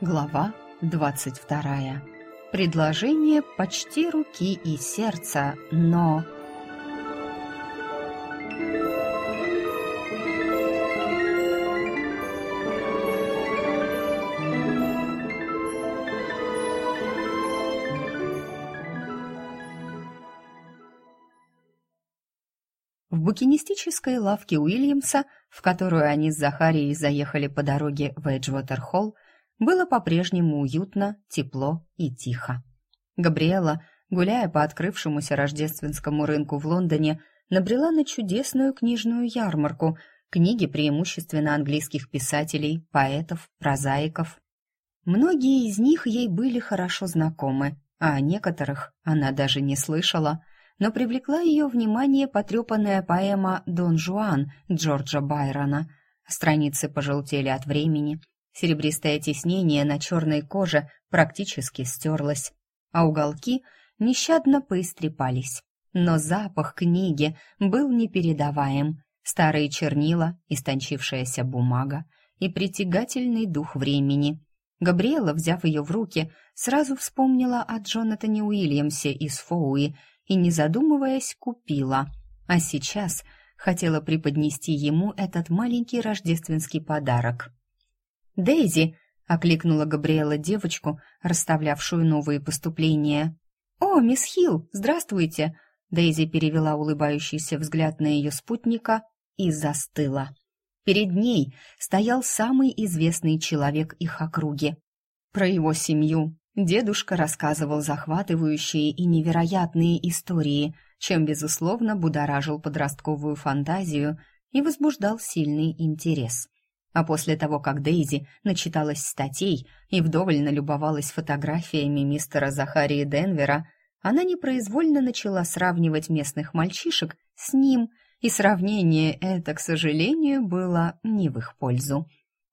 Глава двадцать вторая. Предложение почти руки и сердца, но... букинистической лавке Уильямса, в которую они с Захарией заехали по дороге в Эджвотер-Холл, было по-прежнему уютно, тепло и тихо. Габриэла, гуляя по открывшемуся рождественскому рынку в Лондоне, набрела на чудесную книжную ярмарку, книги преимущественно английских писателей, поэтов, прозаиков. Многие из них ей были хорошо знакомы, а о некоторых она даже не слышала – но привлекла ее внимание потрепанная поэма «Дон Жуан» Джорджа Байрона. Страницы пожелтели от времени, серебристое тиснение на черной коже практически стерлось, а уголки нещадно поистрепались. Но запах книги был непередаваем. Старые чернила, истончившаяся бумага и притягательный дух времени. Габриэла, взяв ее в руки, сразу вспомнила о Джонатане Уильямсе из Фоуи и, не задумываясь, купила. А сейчас хотела преподнести ему этот маленький рождественский подарок. «Дейзи!» — окликнула Габриэла девочку, расставлявшую новые поступления. «О, мисс Хилл, здравствуйте!» Дейзи перевела улыбающийся взгляд на ее спутника и застыла. Перед ней стоял самый известный человек их округи. Про его семью Дедушка рассказывал захватывающие и невероятные истории, чем, безусловно, будоражил подростковую фантазию и возбуждал сильный интерес. А после того, как Дейзи начиталась статей и вдоволь налюбовалась фотографиями мистера Захарии Денвера, она непроизвольно начала сравнивать местных мальчишек с ним, и сравнение это, к сожалению, было не в их пользу.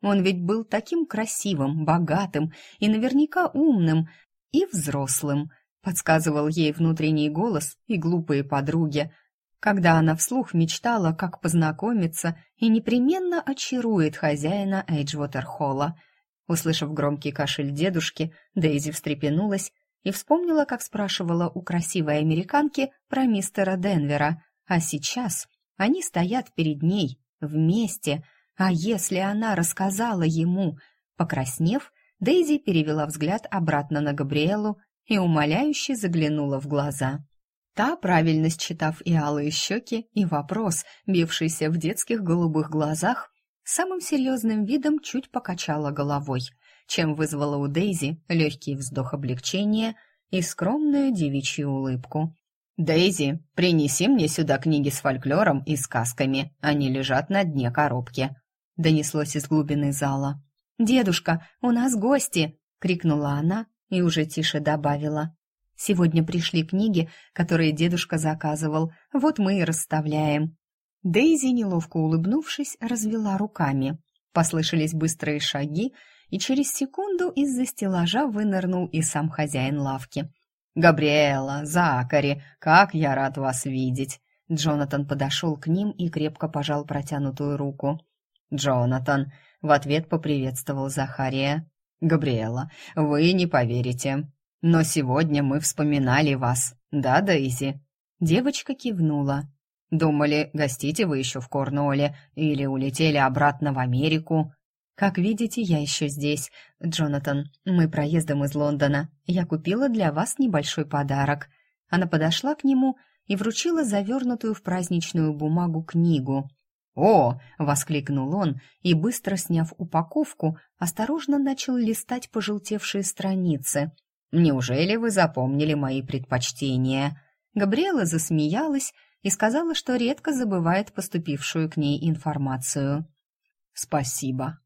Он ведь был таким красивым, богатым и наверняка умным и взрослым, подсказывал ей внутренний голос и глупые подруги, когда она вслух мечтала, как познакомиться и непременно очарует хозяина Эйджвотер-холла. Услышав громкий кашель дедушки, Дейзи встрепенулась и вспомнила, как спрашивала у красивой американки про мистера Денвера, а сейчас они стоят перед ней, вместе — а если она рассказала ему? Покраснев, Дейзи перевела взгляд обратно на Габриэлу и умоляюще заглянула в глаза. Та, правильно считав и алые щеки, и вопрос, бившийся в детских голубых глазах, самым серьезным видом чуть покачала головой, чем вызвала у Дейзи легкий вздох облегчения и скромную девичью улыбку. «Дейзи, принеси мне сюда книги с фольклором и сказками, они лежат на дне коробки», донеслось из глубины зала. «Дедушка, у нас гости!» — крикнула она и уже тише добавила. «Сегодня пришли книги, которые дедушка заказывал, вот мы и расставляем». Дейзи, неловко улыбнувшись, развела руками. Послышались быстрые шаги, и через секунду из-за стеллажа вынырнул и сам хозяин лавки. «Габриэла, Закари, как я рад вас видеть!» Джонатан подошел к ним и крепко пожал протянутую руку. «Джонатан», — в ответ поприветствовал Захария. «Габриэла, вы не поверите, но сегодня мы вспоминали вас, да, Дейзи?» Девочка кивнула. «Думали, гостите вы еще в Корнуолле или улетели обратно в Америку?» «Как видите, я еще здесь. Джонатан, мы проездом из Лондона. Я купила для вас небольшой подарок». Она подошла к нему и вручила завернутую в праздничную бумагу книгу. «О!» — воскликнул он и, быстро сняв упаковку, осторожно начал листать пожелтевшие страницы. «Неужели вы запомнили мои предпочтения?» Габриэла засмеялась и сказала, что редко забывает поступившую к ней информацию. «Спасибо.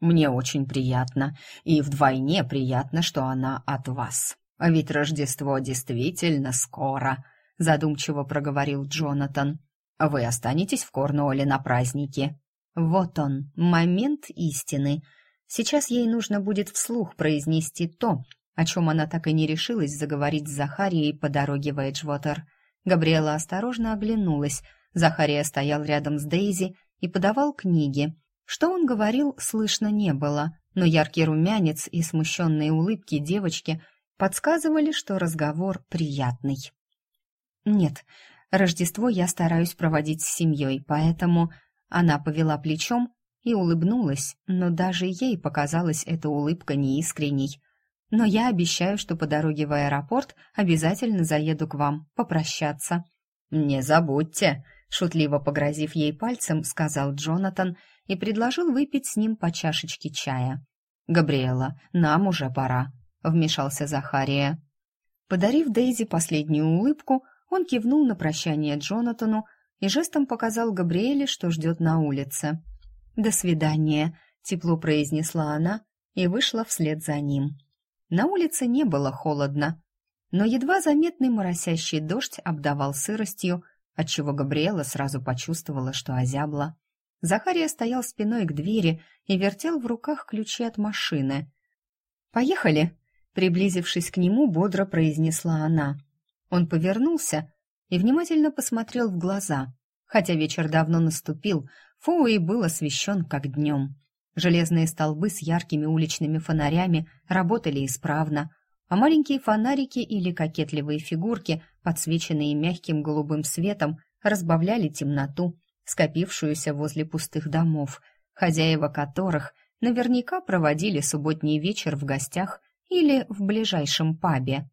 Мне очень приятно, и вдвойне приятно, что она от вас. А ведь Рождество действительно скоро», — задумчиво проговорил Джонатан. Вы останетесь в Корнуолле на празднике. Вот он, момент истины. Сейчас ей нужно будет вслух произнести то, о чем она так и не решилась заговорить с Захарией по дороге в Эйджвотер. Габриэла осторожно оглянулась. Захария стоял рядом с Дейзи и подавал книги. Что он говорил, слышно не было, но яркий румянец и смущенные улыбки девочки подсказывали, что разговор приятный. «Нет, Рождество я стараюсь проводить с семьей, поэтому...» Она повела плечом и улыбнулась, но даже ей показалась эта улыбка неискренней. «Но я обещаю, что по дороге в аэропорт обязательно заеду к вам попрощаться». «Не забудьте», — шутливо погрозив ей пальцем, сказал Джонатан и предложил выпить с ним по чашечке чая. «Габриэла, нам уже пора», — вмешался Захария. Подарив Дейзи последнюю улыбку, он кивнул на прощание Джонатану и жестом показал Габриэле, что ждет на улице. «До свидания», — тепло произнесла она и вышла вслед за ним. На улице не было холодно, но едва заметный моросящий дождь обдавал сыростью, отчего Габриэла сразу почувствовала, что озябла. Захария стоял спиной к двери и вертел в руках ключи от машины. «Поехали!» Приблизившись к нему, бодро произнесла она. Он повернулся и внимательно посмотрел в глаза. Хотя вечер давно наступил, Фоуи был освещен как днем. Железные столбы с яркими уличными фонарями работали исправно, а маленькие фонарики или кокетливые фигурки, подсвеченные мягким голубым светом, разбавляли темноту, скопившуюся возле пустых домов, хозяева которых наверняка проводили субботний вечер в гостях или в ближайшем пабе.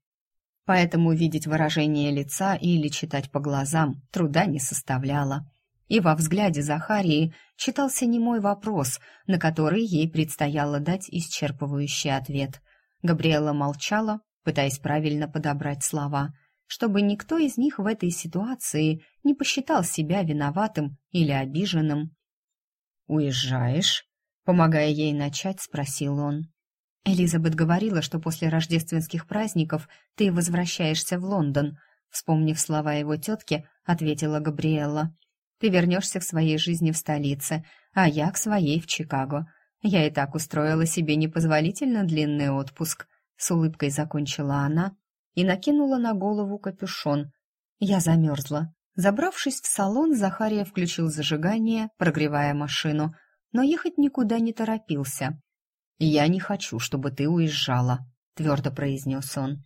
Поэтому видеть выражение лица или читать по глазам труда не составляло. И во взгляде Захарии читался немой вопрос, на который ей предстояло дать исчерпывающий ответ. Габриэла молчала, пытаясь правильно подобрать слова, чтобы никто из них в этой ситуации не посчитал себя виноватым или обиженным. «Уезжаешь?» Помогая ей начать, спросил он. Элизабет говорила, что после рождественских праздников ты возвращаешься в Лондон. Вспомнив слова его тетки, ответила Габриэлла. Ты вернешься к своей жизни в столице, а я к своей в Чикаго. Я и так устроила себе непозволительно длинный отпуск. С улыбкой закончила она и накинула на голову капюшон. Я замерзла. Забравшись в салон, Захария включил зажигание, прогревая машину, но ехать никуда не торопился. «Я не хочу, чтобы ты уезжала», — твердо произнес он.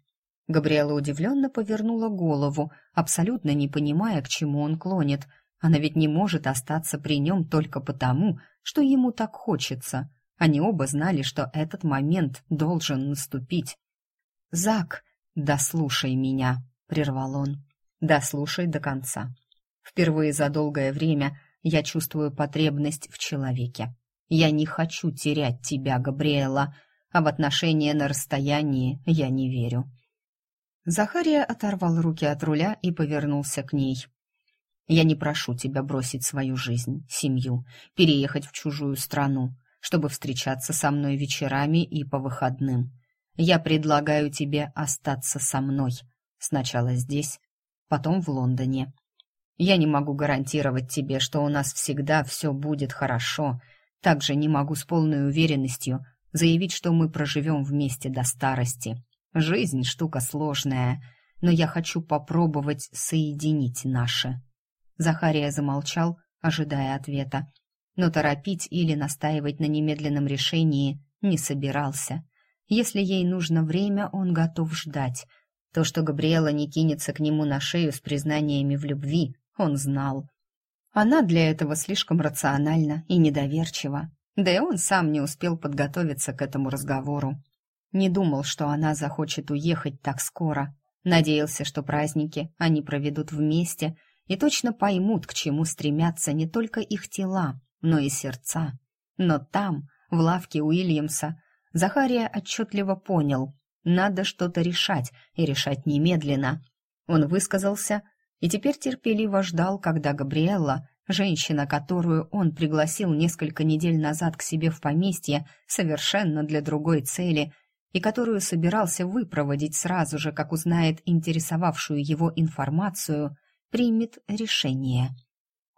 Габриэла удивленно повернула голову, абсолютно не понимая, к чему он клонит. Она ведь не может остаться при нем только потому, что ему так хочется. Они оба знали, что этот момент должен наступить. «Зак, дослушай меня», — прервал он. «Дослушай до конца. Впервые за долгое время я чувствую потребность в человеке. Я не хочу терять тебя, Габриэла, а в отношения на расстоянии я не верю». Захария оторвал руки от руля и повернулся к ней. «Я не прошу тебя бросить свою жизнь, семью, переехать в чужую страну, чтобы встречаться со мной вечерами и по выходным. Я предлагаю тебе остаться со мной. Сначала здесь, потом в Лондоне. Я не могу гарантировать тебе, что у нас всегда все будет хорошо, — также не могу с полной уверенностью заявить, что мы проживем вместе до старости. Жизнь штука сложная, но я хочу попробовать соединить наши. Захария замолчал, ожидая ответа, но торопить или настаивать на немедленном решении не собирался. Если ей нужно время, он готов ждать. То, что Габриэла не кинется к нему на шею с признаниями в любви, он знал. Она для этого слишком рациональна и недоверчива. Да и он сам не успел подготовиться к этому разговору. Не думал, что она захочет уехать так скоро. Надеялся, что праздники они проведут вместе и точно поймут, к чему стремятся не только их тела, но и сердца. Но там, в лавке Уильямса, Захария отчетливо понял, надо что-то решать, и решать немедленно. Он высказался и теперь терпеливо ждал, когда Габриэлла, женщина, которую он пригласил несколько недель назад к себе в поместье совершенно для другой цели и которую собирался выпроводить сразу же, как узнает интересовавшую его информацию, примет решение.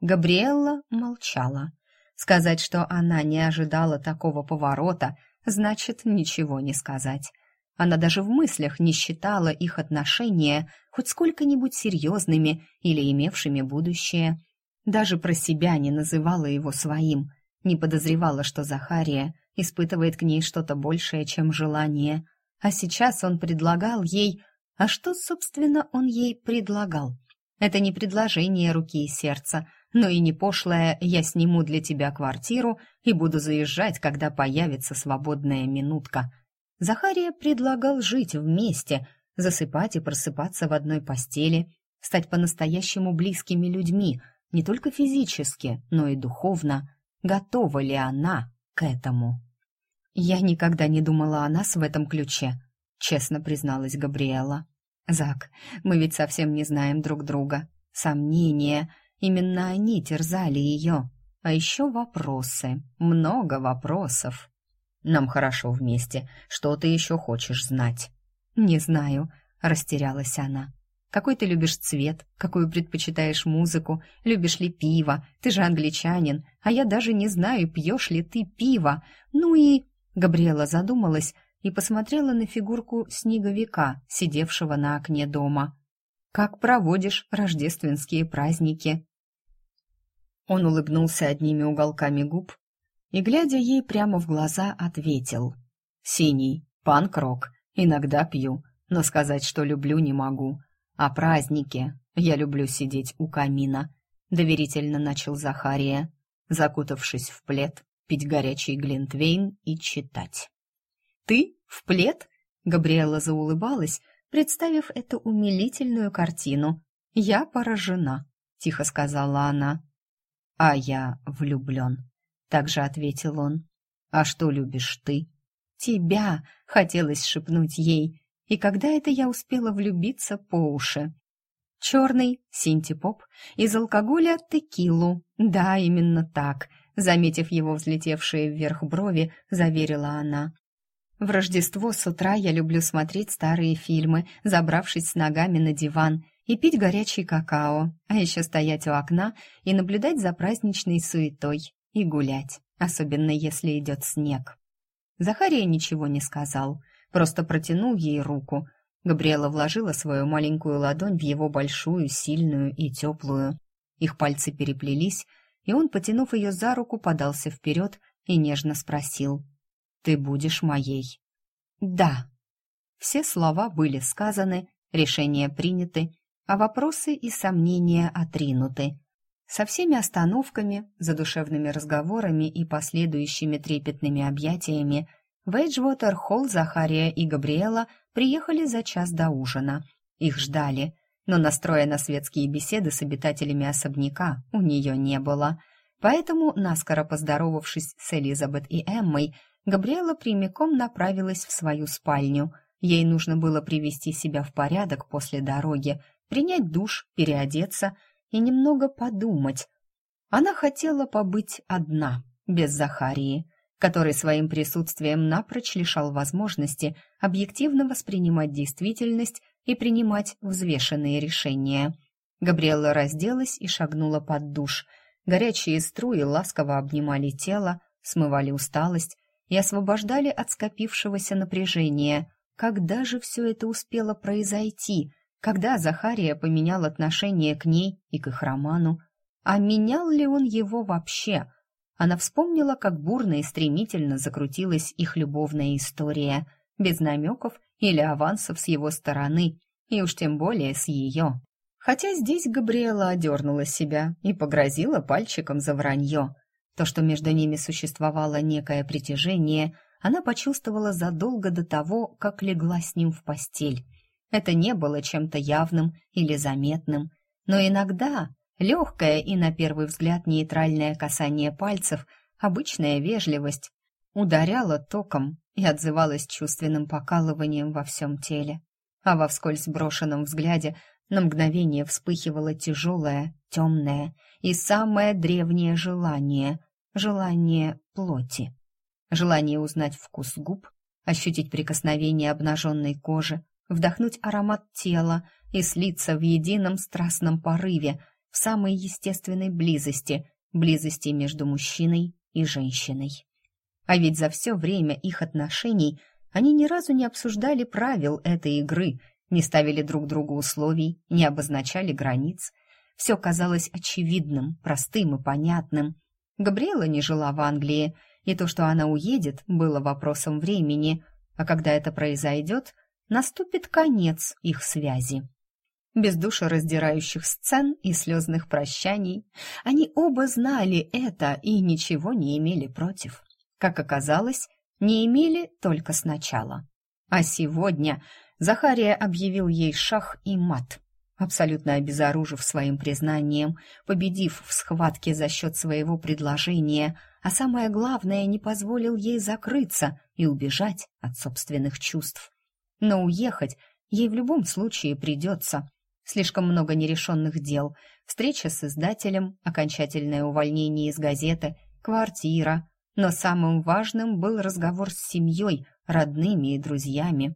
Габриэлла молчала. Сказать, что она не ожидала такого поворота, значит ничего не сказать. Она даже в мыслях не считала их отношения хоть сколько-нибудь серьезными или имевшими будущее. Даже про себя не называла его своим, не подозревала, что Захария испытывает к ней что-то большее, чем желание. А сейчас он предлагал ей... А что, собственно, он ей предлагал? Это не предложение руки и сердца, но и не пошлое «я сниму для тебя квартиру и буду заезжать, когда появится свободная минутка». Захария предлагал жить вместе, засыпать и просыпаться в одной постели, стать по-настоящему близкими людьми, не только физически, но и духовно. Готова ли она к этому? «Я никогда не думала о нас в этом ключе», — честно призналась Габриэла. «Зак, мы ведь совсем не знаем друг друга. Сомнения, именно они терзали ее. А еще вопросы, много вопросов. Нам хорошо вместе. Что ты еще хочешь знать?» «Не знаю», — растерялась она. «Какой ты любишь цвет? Какую предпочитаешь музыку? Любишь ли пиво? Ты же англичанин, а я даже не знаю, пьешь ли ты пиво. Ну и...» Габриэла задумалась и посмотрела на фигурку снеговика, сидевшего на окне дома. «Как проводишь рождественские праздники?» Он улыбнулся одними уголками губ и, глядя ей прямо в глаза, ответил. «Синий, панк-рок, иногда пью, но сказать, что люблю, не могу. А праздники я люблю сидеть у камина», — доверительно начал Захария, закутавшись в плед, пить горячий глинтвейн и читать. «Ты в плед?» — Габриэла заулыбалась, представив эту умилительную картину. «Я поражена», — тихо сказала она. «А я влюблен», — также ответил он. «А что любишь ты?» «Тебя!» — хотелось шепнуть ей. И когда это я успела влюбиться по уши? Черный синтепоп из алкоголя текилу. Да, именно так. Заметив его взлетевшие вверх брови, заверила она. В Рождество с утра я люблю смотреть старые фильмы, забравшись с ногами на диван, и пить горячий какао, а еще стоять у окна и наблюдать за праздничной суетой, и гулять, особенно если идет снег. Захария ничего не сказал, просто протянул ей руку. Габриэла вложила свою маленькую ладонь в его большую, сильную и теплую. Их пальцы переплелись, и он, потянув ее за руку, подался вперед и нежно спросил. «Ты будешь моей?» «Да». Все слова были сказаны, решения приняты, а вопросы и сомнения отринуты. Со всеми остановками, задушевными разговорами и последующими трепетными объятиями в Эйджвотер-холл Захария и Габриэла приехали за час до ужина. Их ждали — но настроя на светские беседы с обитателями особняка у нее не было. Поэтому, наскоро поздоровавшись с Элизабет и Эммой, Габриэла прямиком направилась в свою спальню. Ей нужно было привести себя в порядок после дороги, принять душ, переодеться и немного подумать. Она хотела побыть одна, без Захарии, который своим присутствием напрочь лишал возможности объективно воспринимать действительность и принимать взвешенные решения. Габриэла разделась и шагнула под душ. Горячие струи ласково обнимали тело, смывали усталость и освобождали от скопившегося напряжения. Когда же все это успело произойти? Когда Захария поменял отношение к ней и к их роману? А менял ли он его вообще? Она вспомнила, как бурно и стремительно закрутилась их любовная история, без намеков или авансов с его стороны, и уж тем более с ее. Хотя здесь Габриэла одернула себя и погрозила пальчиком за вранье. То, что между ними существовало некое притяжение, она почувствовала задолго до того, как легла с ним в постель. Это не было чем-то явным или заметным, но иногда легкое и, на первый взгляд, нейтральное касание пальцев, обычная вежливость, ударяла током и отзывалась чувственным покалыванием во всем теле а во вскользь брошенном взгляде на мгновение вспыхивало тяжелое, темное и самое древнее желание — желание плоти. Желание узнать вкус губ, ощутить прикосновение обнаженной кожи, вдохнуть аромат тела и слиться в едином страстном порыве, в самой естественной близости, близости между мужчиной и женщиной. А ведь за все время их отношений они ни разу не обсуждали правил этой игры, не ставили друг другу условий, не обозначали границ. Все казалось очевидным, простым и понятным. Габриэла не жила в Англии, и то, что она уедет, было вопросом времени, а когда это произойдет, наступит конец их связи. Без душераздирающих сцен и слезных прощаний они оба знали это и ничего не имели против. Как оказалось, не имели только сначала. А сегодня Захария объявил ей шах и мат, абсолютно обезоружив своим признанием, победив в схватке за счет своего предложения, а самое главное, не позволил ей закрыться и убежать от собственных чувств. Но уехать ей в любом случае придется. Слишком много нерешенных дел, встреча с издателем, окончательное увольнение из газеты, квартира. Но самым важным был разговор с семьей, родными и друзьями.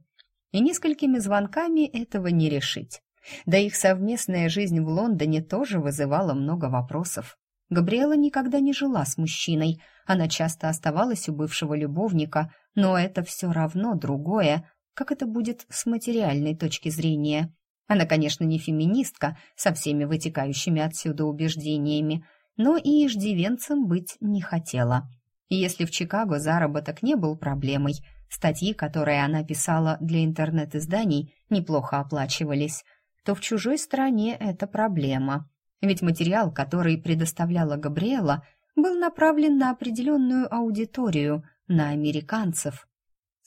И несколькими звонками этого не решить. Да их совместная жизнь в Лондоне тоже вызывала много вопросов. Габриэла никогда не жила с мужчиной, она часто оставалась у бывшего любовника, но это все равно другое, как это будет с материальной точки зрения. Она, конечно, не феминистка со всеми вытекающими отсюда убеждениями, но и иждивенцем быть не хотела. Если в Чикаго заработок не был проблемой, статьи, которые она писала для интернет-изданий, неплохо оплачивались – то в чужой стране это проблема. Ведь материал, который предоставляла Габриэла, был направлен на определенную аудиторию, на американцев.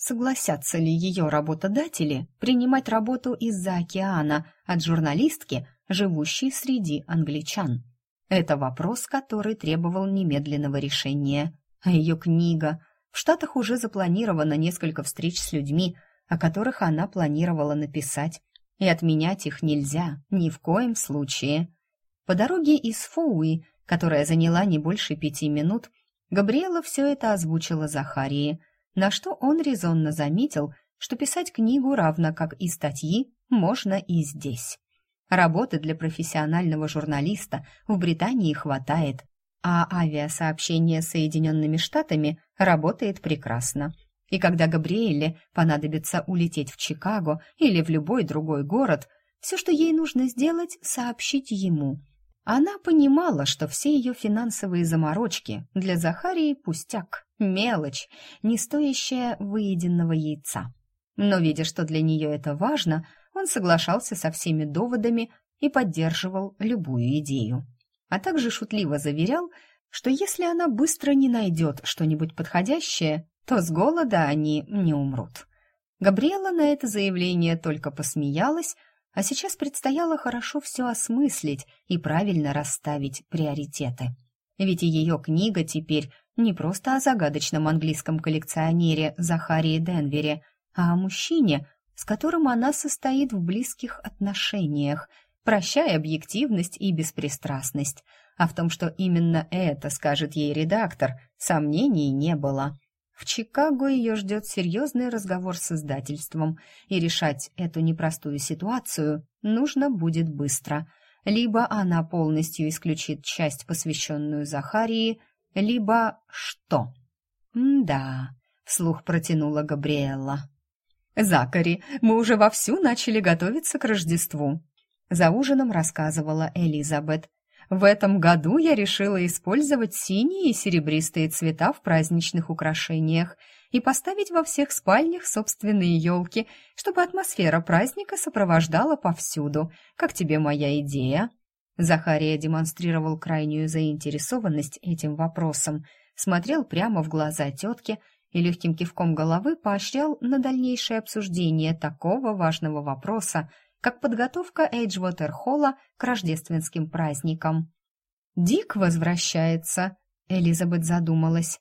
Согласятся ли ее работодатели принимать работу из-за океана от журналистки, живущей среди англичан? Это вопрос, который требовал немедленного решения. А ее книга... В Штатах уже запланировано несколько встреч с людьми, о которых она планировала написать, и отменять их нельзя ни в коем случае. По дороге из Фоуи, которая заняла не больше пяти минут, Габриэла все это озвучила Захарии, на что он резонно заметил, что писать книгу, равно как и статьи, можно и здесь. Работы для профессионального журналиста в Британии хватает, а авиасообщение с Соединенными Штатами работает прекрасно. И когда Габриэле понадобится улететь в Чикаго или в любой другой город, все, что ей нужно сделать, сообщить ему. Она понимала, что все ее финансовые заморочки для Захарии пустяк, мелочь, не стоящая выеденного яйца. Но, видя, что для нее это важно, он соглашался со всеми доводами и поддерживал любую идею. А также шутливо заверял, что если она быстро не найдет что-нибудь подходящее, то с голода они не умрут. Габриэла на это заявление только посмеялась, а сейчас предстояло хорошо все осмыслить и правильно расставить приоритеты. Ведь и ее книга теперь не просто о загадочном английском коллекционере Захарии Денвере, а о мужчине, с которым она состоит в близких отношениях, прощая объективность и беспристрастность. А в том, что именно это скажет ей редактор, сомнений не было. В Чикаго ее ждет серьезный разговор с издательством, и решать эту непростую ситуацию нужно будет быстро. Либо она полностью исключит часть, посвященную Захарии, либо что? «Да», — вслух протянула Габриэлла. «Закари, мы уже вовсю начали готовиться к Рождеству», — за ужином рассказывала Элизабет. В этом году я решила использовать синие и серебристые цвета в праздничных украшениях и поставить во всех спальнях собственные елки, чтобы атмосфера праздника сопровождала повсюду. Как тебе моя идея?» Захария демонстрировал крайнюю заинтересованность этим вопросом, смотрел прямо в глаза тетке и легким кивком головы поощрял на дальнейшее обсуждение такого важного вопроса, как подготовка Эйджвотер-холла к рождественским праздникам. «Дик возвращается», — Элизабет задумалась.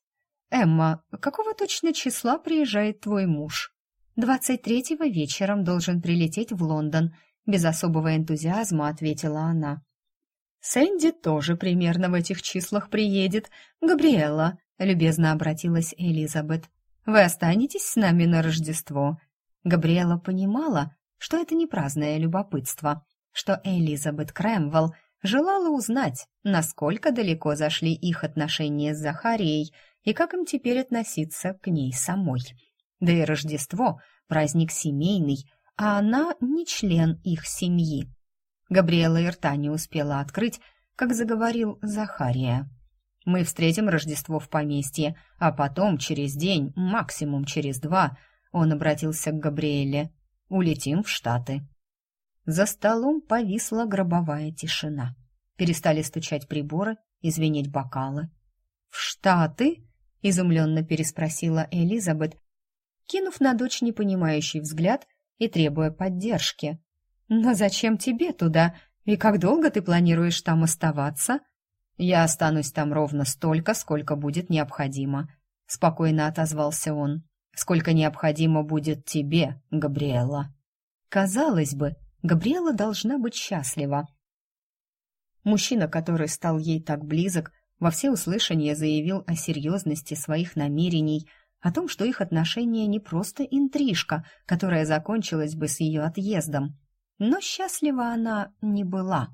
«Эмма, какого точно числа приезжает твой муж?» «Двадцать третьего вечером должен прилететь в Лондон», — без особого энтузиазма ответила она. «Сэнди тоже примерно в этих числах приедет. Габриэла», — любезно обратилась Элизабет. «Вы останетесь с нами на Рождество?» Габриэла понимала, что это не праздное любопытство, что Элизабет Крэмвелл желала узнать, насколько далеко зашли их отношения с Захарией и как им теперь относиться к ней самой. Да и Рождество — праздник семейный, а она не член их семьи. Габриэла и рта не успела открыть, как заговорил Захария. «Мы встретим Рождество в поместье, а потом через день, максимум через два, он обратился к Габриэле. «Улетим в Штаты». За столом повисла гробовая тишина. Перестали стучать приборы и бокалы. «В Штаты?» — изумленно переспросила Элизабет, кинув на дочь непонимающий взгляд и требуя поддержки. «Но зачем тебе туда? И как долго ты планируешь там оставаться?» «Я останусь там ровно столько, сколько будет необходимо», — спокойно отозвался он. «Сколько необходимо будет тебе, Габриэла». Казалось бы, Габриэла должна быть счастлива. Мужчина, который стал ей так близок, во всеуслышание заявил о серьезности своих намерений, о том, что их отношения не просто интрижка, которая закончилась бы с ее отъездом. Но счастлива она не была.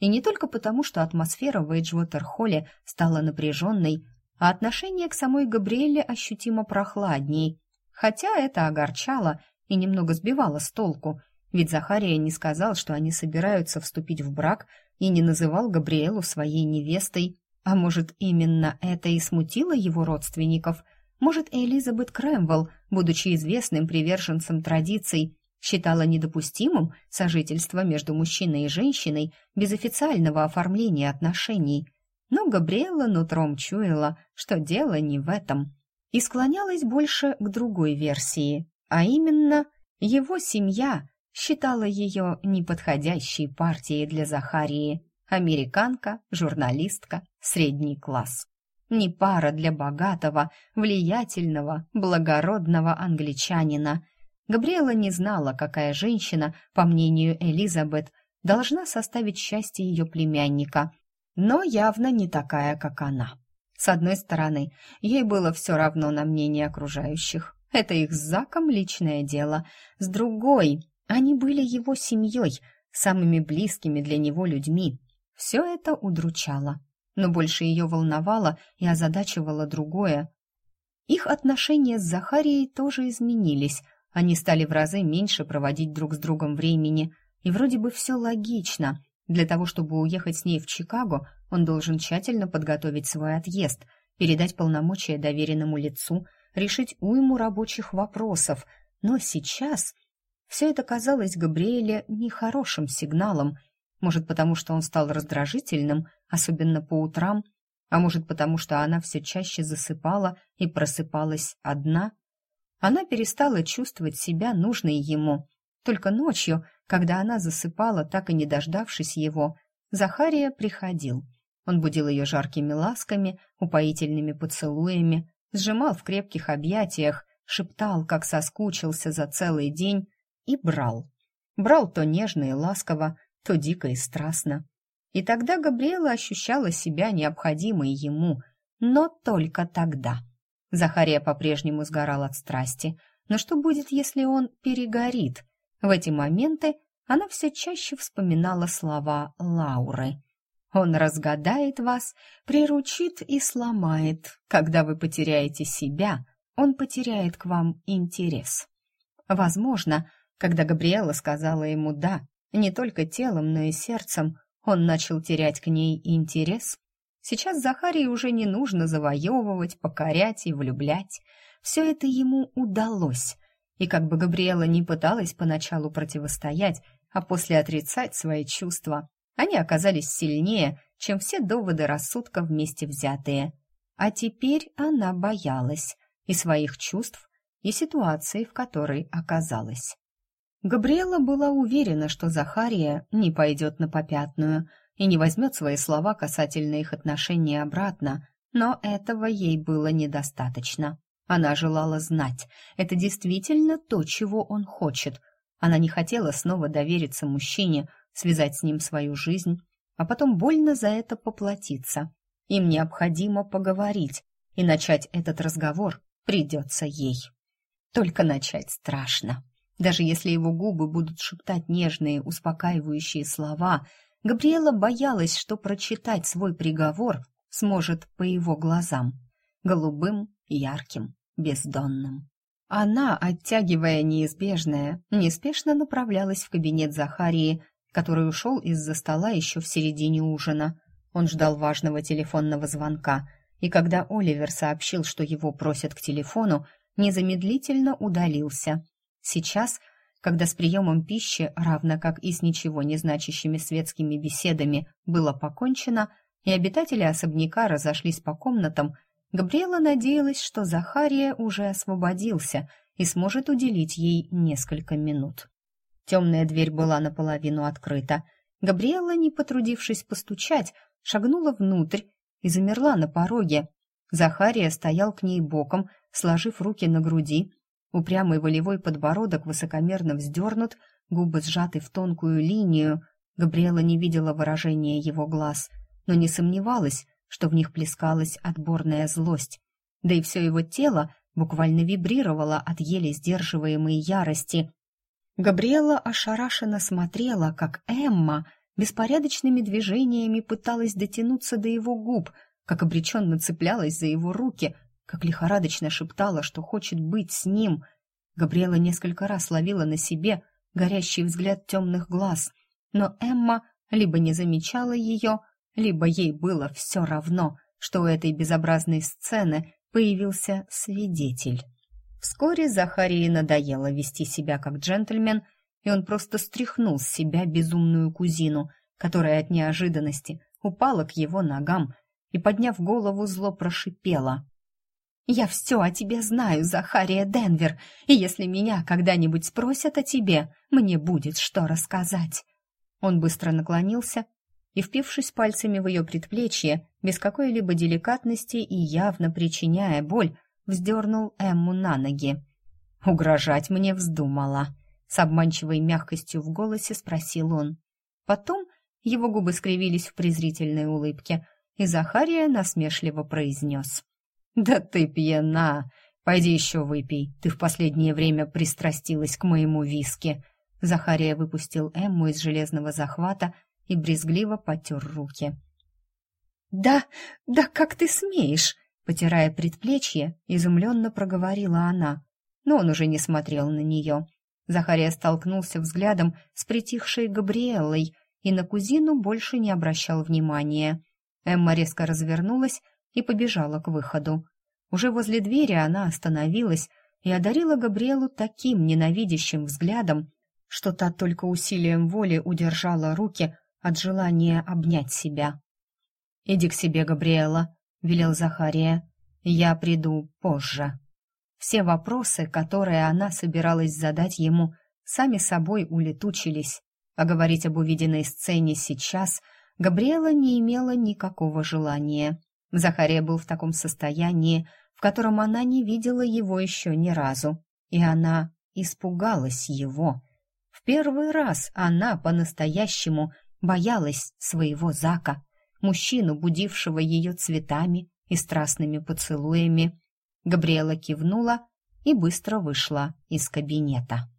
И не только потому, что атмосфера в Эйджвотер-холле стала напряженной, а отношение к самой Габриэле ощутимо прохладней, хотя это огорчало и немного сбивало с толку, ведь Захария не сказал, что они собираются вступить в брак и не называл Габриэлу своей невестой, а может, именно это и смутило его родственников? Может, Элизабет Крэмвелл, будучи известным приверженцем традиций, считала недопустимым сожительство между мужчиной и женщиной без официального оформления отношений. Но Габриэла нутром чуяла, что дело не в этом, и склонялась больше к другой версии, а именно его семья считала ее неподходящей партией для Захарии. Американка, журналистка, средний класс. Не пара для богатого, влиятельного, благородного англичанина. Габриэла не знала, какая женщина, по мнению Элизабет, должна составить счастье ее племянника, но явно не такая, как она. С одной стороны, ей было все равно на мнение окружающих. Это их с Заком личное дело. С другой, они были его семьей, самыми близкими для него людьми. Все это удручало, но больше ее волновало и озадачивало другое. Их отношения с Захарией тоже изменились. Они стали в разы меньше проводить друг с другом времени. И вроде бы все логично. Для того, чтобы уехать с ней в Чикаго, он должен тщательно подготовить свой отъезд, передать полномочия доверенному лицу, решить уйму рабочих вопросов. Но сейчас все это казалось Габриэле нехорошим сигналом. Может, потому что он стал раздражительным, особенно по утрам, а может, потому что она все чаще засыпала и просыпалась одна. Она перестала чувствовать себя нужной ему. Только ночью, когда она засыпала, так и не дождавшись его, Захария приходил. Он будил ее жаркими ласками, упоительными поцелуями, сжимал в крепких объятиях, шептал, как соскучился за целый день, и брал. Брал то нежно и ласково, то дико и страстно. И тогда Габриэла ощущала себя необходимой ему, но только тогда. Захария по-прежнему сгорал от страсти, но что будет, если он перегорит? В эти моменты она все чаще вспоминала слова Лауры. «Он разгадает вас, приручит и сломает. Когда вы потеряете себя, он потеряет к вам интерес». Возможно, когда Габриэла сказала ему «да», не только телом, но и сердцем, он начал терять к ней интерес. Сейчас Захарии уже не нужно завоевывать, покорять и влюблять. Все это ему удалось. И как бы Габриэла не пыталась поначалу противостоять, а после отрицать свои чувства, они оказались сильнее, чем все доводы рассудка вместе взятые. А теперь она боялась и своих чувств, и ситуации, в которой оказалась. Габриэла была уверена, что Захария не пойдет на попятную и не возьмет свои слова касательно их отношений обратно, но этого ей было недостаточно. Она желала знать, это действительно то, чего он хочет. Она не хотела снова довериться мужчине, связать с ним свою жизнь, а потом больно за это поплатиться. Им необходимо поговорить, и начать этот разговор придется ей. Только начать страшно. Даже если его губы будут шептать нежные, успокаивающие слова, Габриэла боялась, что прочитать свой приговор сможет по его глазам. Голубым, ярким, бездонным. Она, оттягивая неизбежное, неспешно направлялась в кабинет Захарии, который ушел из-за стола еще в середине ужина. Он ждал важного телефонного звонка, и когда Оливер сообщил, что его просят к телефону, незамедлительно удалился. Сейчас, когда с приемом пищи, равно как и с ничего не значащими светскими беседами, было покончено, и обитатели особняка разошлись по комнатам, Габриэла надеялась, что Захария уже освободился и сможет уделить ей несколько минут. Темная дверь была наполовину открыта. Габриэла, не потрудившись постучать, шагнула внутрь и замерла на пороге. Захария стоял к ней боком, сложив руки на груди. Упрямый волевой подбородок высокомерно вздернут, губы сжаты в тонкую линию. Габриэла не видела выражения его глаз, но не сомневалась, что в них плескалась отборная злость. Да и все его тело буквально вибрировало от еле сдерживаемой ярости. Габриэла ошарашенно смотрела, как Эмма беспорядочными движениями пыталась дотянуться до его губ, как обреченно цеплялась за его руки, как лихорадочно шептала, что хочет быть с ним. Габриэла несколько раз ловила на себе горящий взгляд темных глаз, но Эмма либо не замечала ее, либо ей было все равно, что у этой безобразной сцены появился свидетель. Вскоре Захарии надоело вести себя как джентльмен, и он просто стряхнул с себя безумную кузину, которая от неожиданности упала к его ногам и, подняв голову, зло прошипела. «Я все о тебе знаю, Захария Денвер, и если меня когда-нибудь спросят о тебе, мне будет что рассказать». Он быстро наклонился и, впившись пальцами в ее предплечье, без какой-либо деликатности и явно причиняя боль, вздернул Эмму на ноги. «Угрожать мне вздумала», — с обманчивой мягкостью в голосе спросил он. Потом его губы скривились в презрительной улыбке, и Захария насмешливо произнес. «Да ты пьяна! Пойди еще выпей, ты в последнее время пристрастилась к моему виске». Захария выпустил Эмму из железного захвата и брезгливо потер руки. «Да, да как ты смеешь!» Потирая предплечье, изумленно проговорила она, но он уже не смотрел на нее. Захария столкнулся взглядом с притихшей Габриэллой и на кузину больше не обращал внимания. Эмма резко развернулась и побежала к выходу. Уже возле двери она остановилась и одарила Габриэлу таким ненавидящим взглядом, что та только усилием воли удержала руки от желания обнять себя. «Иди к себе, Габриэла», — велел Захария. «Я приду позже». Все вопросы, которые она собиралась задать ему, сами собой улетучились, а говорить об увиденной сцене сейчас Габриэла не имела никакого желания. Захария был в таком состоянии, в котором она не видела его еще ни разу, и она испугалась его. В первый раз она по-настоящему боялась своего Зака, мужчину, будившего ее цветами и страстными поцелуями. Габриэла кивнула и быстро вышла из кабинета.